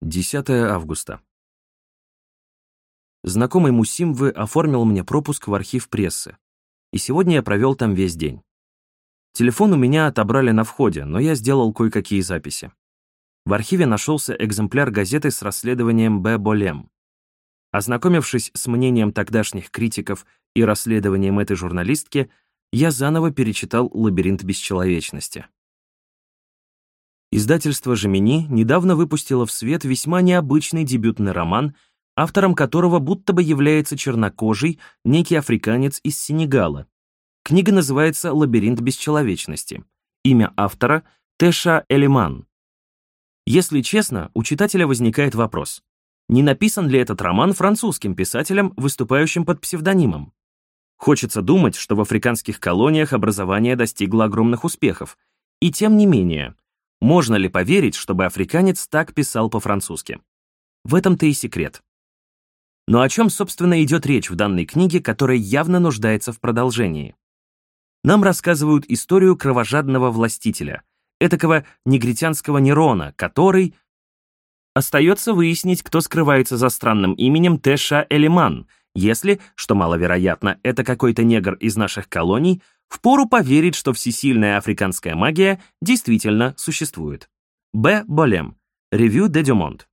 10 августа. Знакомый Мусимвы оформил мне пропуск в архив прессы, и сегодня я провел там весь день. Телефон у меня отобрали на входе, но я сделал кое-какие записи. В архиве нашелся экземпляр газеты с расследованием Б. Болем. Ознакомившись с мнением тогдашних критиков и расследованием этой журналистки, я заново перечитал «Лабиринт бесчеловечности». Издательство «Жемини» недавно выпустило в свет весьма необычный дебютный роман, автором которого будто бы является чернокожий, некий африканец из Сенегала. Книга называется «Лабиринт бесчеловечности». Имя автора — Теша Элиман. Если честно, у читателя возникает вопрос, не написан ли этот роман французским писателем, выступающим под псевдонимом? Хочется думать, что в африканских колониях образование достигло огромных успехов, и тем не менее — можно ли поверить, чтобы африканец так писал по-французски? В этом-то и секрет. Но о чем, собственно, идет речь в данной книге, которая явно нуждается в продолжении? Нам рассказывают историю кровожадного властителя, этакого негритянского Нерона, который... Остается выяснить, кто скрывается за странным именем Тэша Элиман, если, что маловероятно, это какой-то негр из наших колоний, впору поверить, что всесильная африканская магия действительно существует. Б. Болем. Ревю де Дюмонт.